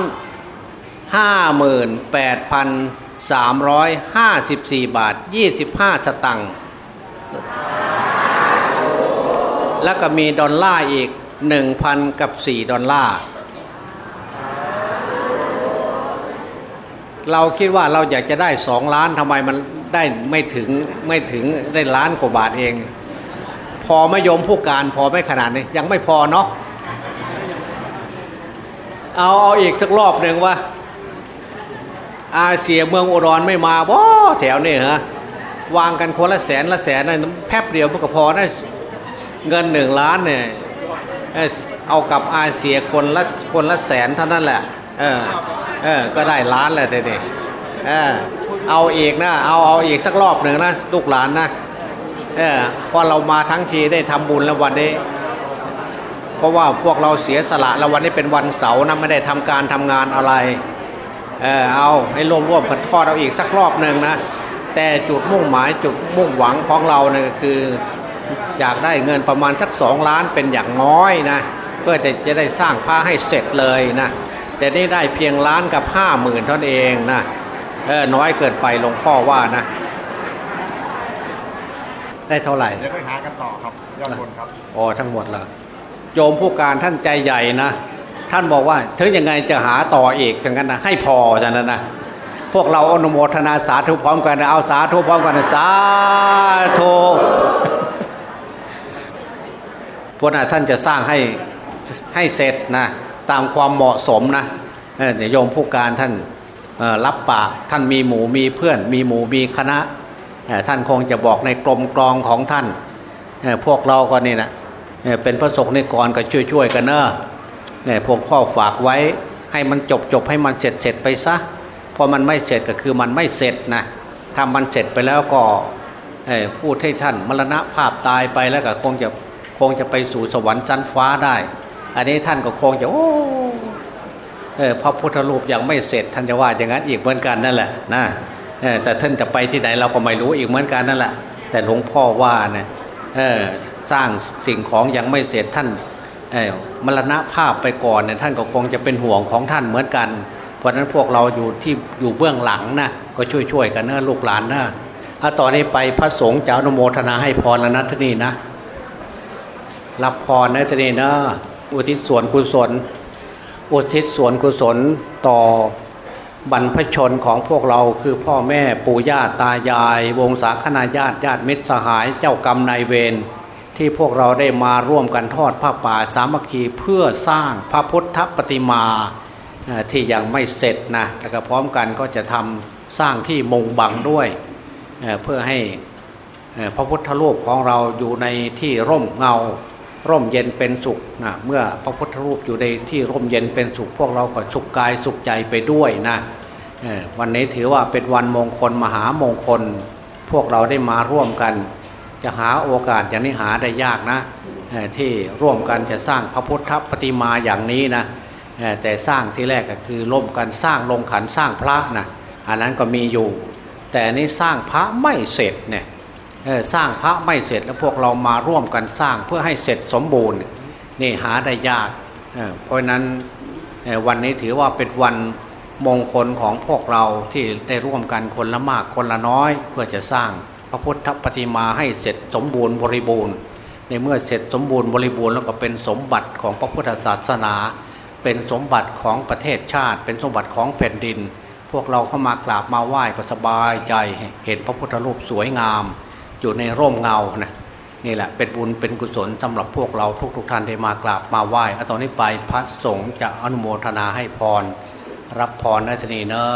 Speaker 2: ห้าหมื่นแปดพันสามร้อยห้าสิบสี่บาทยี่สิบห้าสตังค์ แล้วก็มีดอลลาร์อีกหนึ่งพันกับสี่ดอลลาร์เราคิดว่าเราอยากจะได้สองล้านทำไมมันได้ไม่ถึงไม่ถึงได้ล้านกว่าบาทเอง พอไม่ยมผู้การพอไม่ขนาดนี้ยังไม่พอเนาะเอาเอาอีกสักรอบหนึ่งว่า อาเซียเมืองอุดรไม่มาบ่แถวนี้ฮะวางกันคนละแสนละแสนนะแป๊บเดียวมันก็พอนะ เงินหนึ่งล้านเนี่ยเอากับอาเซียคนละคนละแสนเท่านั้นแหละ เออ เออ ก็ได้ล้านเลยเด็ดเออ เอาอีกนะ เอาเอาอีกสักรอบหนึ่งนะลูกหลานนะ เออ พอเรามาทั้งทีได้ทำบุญแล้ววันนี้ เพราะว่าพวกเราเสียสละแล้ววันนี้เป็นวันเสาร์นะไม่ได้ทำการทำงานอะไร เออ เอาให้ร่วมร่วมกันทอดเอาอีกสักรอบหนึ่งนะ แต่จุดมุ่งหมายจุดมุ่งหวังของเราเนี่ยก็คือ อยากได้เงินประมาณสักสองล้านเป็นอย่างน้อยนะเพื่อจะจะได้สร้างพระให้เสร็จเลยนะแต่นี่ได้เพียงล้านกับห้าหมื่นเท่านั้นเองนะเออน้อยเกินไปหลวงพ่อว่านะ ได้เท่าไหร่
Speaker 3: เดี๋ยวไปหากันต่อครับยอดบนครับ
Speaker 2: อ๋อทั้งหมดละโยมผู้การท่านใจใหญ่นะท่านบอกว่าถึงยังไงจะหาต่ออีกถึงกันนะให้พอจากนั้นนะพวกเราอนุโมทนาสาธุพร้อมกันนะเอาสาธุพร้อมกันนะสาธุ พวกน่ะท่านจะสร้างให้ให้เสร็จนะตามความเหมาะสมนะเออเดี๋ยโยมผู้การท่านรับปากท่านมีหมู่มีเพื่อน มีหมู่มีคณะท่านคงจะบอกในกลมกรองของท่านพวกเราก็นี่นะเป็นพระสงฆ์ในกรก็ช่วยๆกันเนอะเนี่ยพวกพ่อฝากไว้ให้มันจบจบให้มันเสร็จเสร็จไปซะพอมันไม่เสร็จก็คือมันไม่เสร็จนะถ้ามันเสร็จไปแล้วก็พูดให้ท่านมรณะภาพตายไปแล้วก็คงจะ คงจะไปสู่สวรรค์ชั้นฟ้าได้ อันนี้ท่านก็คงจะโอ้เออพระพุทธรูปยังไม่เสร็จ ท่านจะว่าอย่างนั้นอีกเหมือนกันนั่นแหละนะเออแต่ท่านจะไปที่ไหนเราก็ไม่รู้อีกเหมือนกันนั่นแหละ แต่หลวงพ่อว่านะเออสร้างสิ่งของยังไม่เสร็จท่านเออมรณะภาพไปก่อนเนี่ยท่านก็คงจะเป็นห่วงของท่านเหมือนกัน เพราะฉะนั้นพวกเราอยู่ที่อยู่เบื้องหลังนะก็ช่วยๆกันนะลูกหลานนะเอาต่อนนี้ไปพระสงฆ์จะอนุโมทนาให้พรแล้วนะที่นี่นะ รับพรนะทีนี้นะอุทิศส่วนกุศล อุทิศส่วนกุศลต่อบรรพชนของพวกเราคือพ่อแม่ปู่ย่าตายาย วงศาคณาญาติญาติมิตรสหายเจ้ากรรมนายเวรที่พวกเราได้มาร่วมกันทอดผ้าป่าสามัคคีเพื่อสร้างพระพุทธปฏิมาที่ยังไม่เสร็จนะแล้วก็พร้อมกันก็จะทำสร้างที่มงบังด้วยเพื่อให้พระพุทธรูปของเราอยู่ในที่ร่มเงา ร่มเย็นเป็นสุขนะเมื่อพระพุทธรูปอยู่ในที่ร่มเย็นเป็นสุข พวกเราก็สุขกายสุขใจไปด้วยนะวันนี้ถือว่าเป็นวันมงคลมหามงคล พวกเราได้มาร่วมกัน จะหาโอกาสอย่างนี้หาได้ยากนะที่ร่วมกันจะสร้างพระพุทธปฏิมาอย่างนี้นะแต่สร้างที่แรกก็คือร่วมกันสร้างลงขันสร้างพระนะอันนั้นก็มีอยู่ แต่นี้สร้างพระไม่เสร็จเนี่ย สร้างพระไม่เสร็จแล้วพวกเรามาร่วมกันสร้างเพื่อให้เสร็จสมบูรณ์นี่หาได้ยากเเพราะนั้นวันนี้ถือว่าเป็นวันมงคลของพวกเราที่ได้ร่วมกันคนละมากคนละน้อย เพื่อจะสร้างพระพุทธปฏิมาให้เสร็จสมบูรณ์บริบูรณ์ ในเมื่อเสร็จสมบูรณ์บริบูรณ์แล้วก็เป็นสมบัติของพระพุทธศาสนา เป็นสมบัติของประเทศชาติ เป็นสมบัติของแผ่นดิน พวกเราเข้ามากราบมาไหว้ก็สบายใจเห็นพระพุทธรูปสวยงาม อยู่ในร่มเงานะนี่แหละเป็นบุญเป็นกุศลสำหรับพวกเราทุกๆทท่านได้มากราบมาไหว้อตอนนี้ไปพระสงฆ์จะอนุโมทนาให้พร รับพรในทีนี้เนอะ